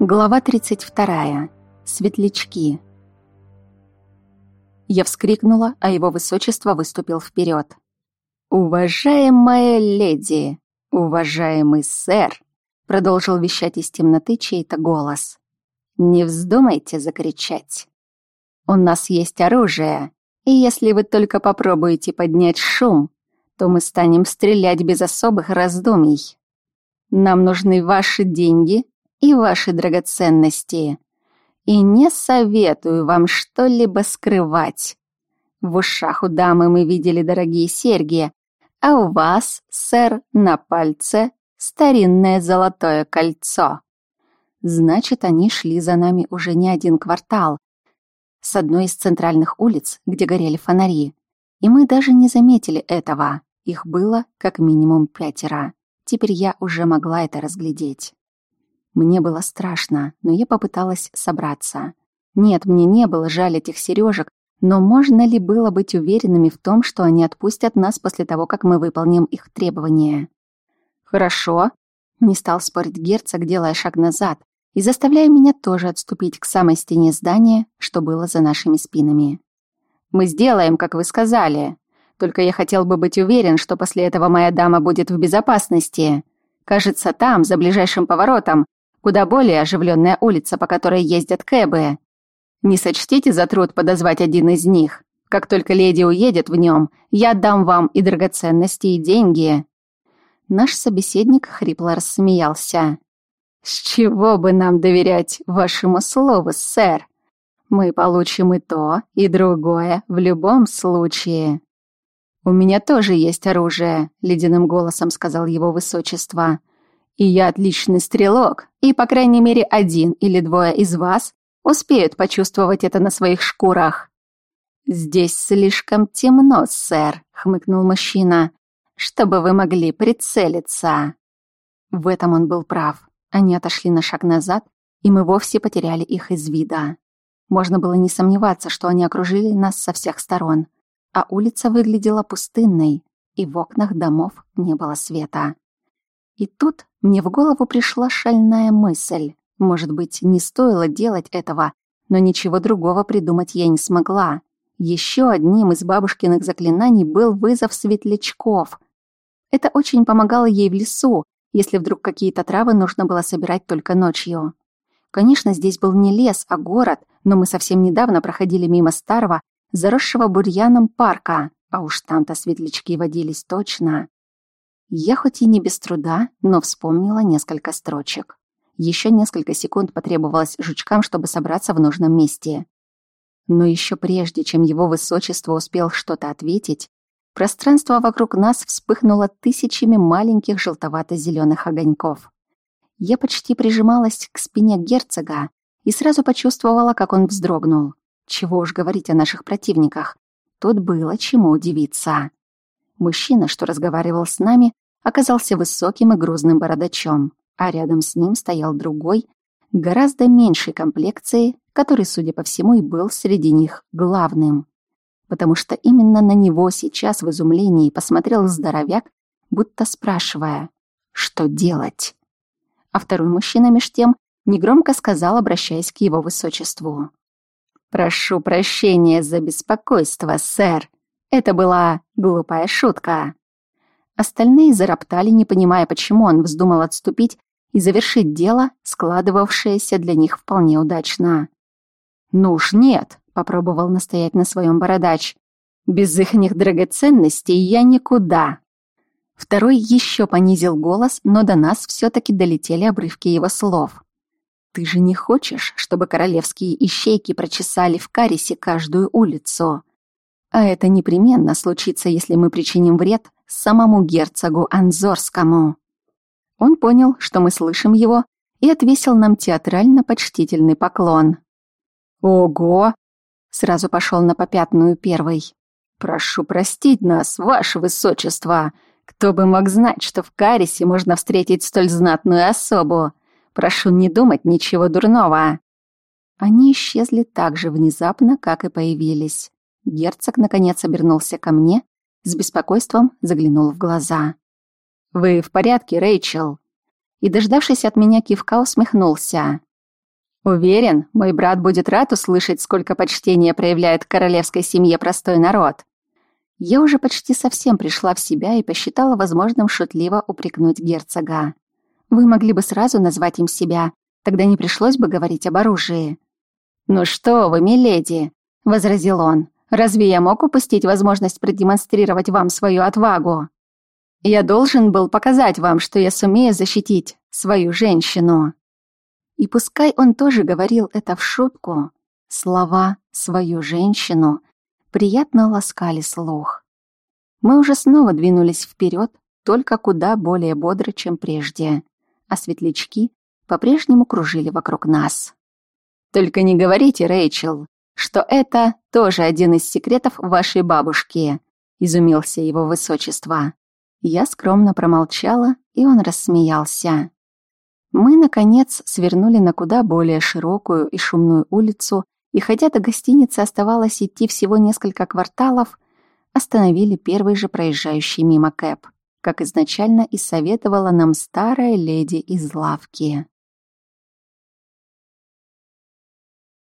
Глава 32. Светлячки. Я вскрикнула, а его высочество выступил вперед. «Уважаемая леди, уважаемый сэр», продолжил вещать из темноты чей-то голос. «Не вздумайте закричать. У нас есть оружие, и если вы только попробуете поднять шум, то мы станем стрелять без особых раздумий. Нам нужны ваши деньги и ваши драгоценности. И не советую вам что-либо скрывать. В ушах у дамы мы видели дорогие серьги, а у вас, сэр, на пальце старинное золотое кольцо. Значит, они шли за нами уже не один квартал, с одной из центральных улиц, где горели фонари. И мы даже не заметили этого. Их было как минимум пятеро. Теперь я уже могла это разглядеть. Мне было страшно, но я попыталась собраться. Нет, мне не было жаль этих сережек, но можно ли было быть уверенными в том, что они отпустят нас после того, как мы выполним их требования? «Хорошо», — не стал спорить герцог, делая шаг назад и заставляя меня тоже отступить к самой стене здания, что было за нашими спинами. «Мы сделаем, как вы сказали. Только я хотел бы быть уверен, что после этого моя дама будет в безопасности. Кажется, там, за ближайшим поворотом, Куда более оживленная улица, по которой ездят кэбы. Не сочтите за труд подозвать один из них. Как только леди уедет в нем, я отдам вам и драгоценности, и деньги». Наш собеседник хрипло рассмеялся. «С чего бы нам доверять вашему слову, сэр? Мы получим и то, и другое в любом случае». «У меня тоже есть оружие», — ледяным голосом сказал его высочество. И я отличный стрелок, и, по крайней мере, один или двое из вас успеют почувствовать это на своих шкурах. «Здесь слишком темно, сэр», — хмыкнул мужчина, «чтобы вы могли прицелиться». В этом он был прав. Они отошли на шаг назад, и мы вовсе потеряли их из вида. Можно было не сомневаться, что они окружили нас со всех сторон, а улица выглядела пустынной, и в окнах домов не было света. И тут мне в голову пришла шальная мысль. Может быть, не стоило делать этого, но ничего другого придумать я не смогла. Еще одним из бабушкиных заклинаний был вызов светлячков. Это очень помогало ей в лесу, если вдруг какие-то травы нужно было собирать только ночью. Конечно, здесь был не лес, а город, но мы совсем недавно проходили мимо старого, заросшего бурьяном парка, а уж там-то светлячки водились точно. Я хоть и не без труда, но вспомнила несколько строчек. Еще несколько секунд потребовалось жучкам, чтобы собраться в нужном месте. Но еще прежде, чем его высочество успел что-то ответить, пространство вокруг нас вспыхнуло тысячами маленьких желтовато-зеленых огоньков. Я почти прижималась к спине герцога и сразу почувствовала, как он вздрогнул. Чего уж говорить о наших противниках. Тут было чему удивиться. Мужчина, что разговаривал с нами, оказался высоким и грузным бородачом, а рядом с ним стоял другой, гораздо меньшей комплекции, который, судя по всему, и был среди них главным. Потому что именно на него сейчас в изумлении посмотрел здоровяк, будто спрашивая, что делать. А второй мужчина меж тем негромко сказал, обращаясь к его высочеству. «Прошу прощения за беспокойство, сэр. Это была глупая шутка. Остальные зароптали, не понимая, почему он вздумал отступить и завершить дело, складывавшееся для них вполне удачно. «Ну уж нет», — попробовал настоять на своем бородач. «Без ихних драгоценностей я никуда». Второй еще понизил голос, но до нас все-таки долетели обрывки его слов. «Ты же не хочешь, чтобы королевские ищейки прочесали в Карисе каждую улицу?» А это непременно случится, если мы причиним вред самому герцогу Анзорскому. Он понял, что мы слышим его, и отвесил нам театрально почтительный поклон. «Ого!» — сразу пошел на попятную первый. «Прошу простить нас, ваше высочество! Кто бы мог знать, что в Карисе можно встретить столь знатную особу? Прошу не думать ничего дурного!» Они исчезли так же внезапно, как и появились. Герцог, наконец, обернулся ко мне, с беспокойством заглянул в глаза. «Вы в порядке, Рэйчел?» И, дождавшись от меня кивка, усмехнулся. Уверен, мой брат будет рад услышать, сколько почтения проявляет королевской семье простой народ. Я уже почти совсем пришла в себя и посчитала возможным шутливо упрекнуть герцога. Вы могли бы сразу назвать им себя, тогда не пришлось бы говорить об оружии. «Ну что вы, миледи!» — возразил он. «Разве я мог упустить возможность продемонстрировать вам свою отвагу? Я должен был показать вам, что я сумею защитить свою женщину». И пускай он тоже говорил это в шутку, слова «свою женщину» приятно ласкали слух. Мы уже снова двинулись вперед, только куда более бодро, чем прежде, а светлячки по-прежнему кружили вокруг нас. Только не говорите, Рэйчел, что это тоже один из секретов вашей бабушки, изумился его высочество. Я скромно промолчала, и он рассмеялся. Мы, наконец, свернули на куда более широкую и шумную улицу, и хотя до гостиницы оставалось идти всего несколько кварталов, остановили первый же проезжающий мимо Кэп, как изначально и советовала нам старая леди из лавки.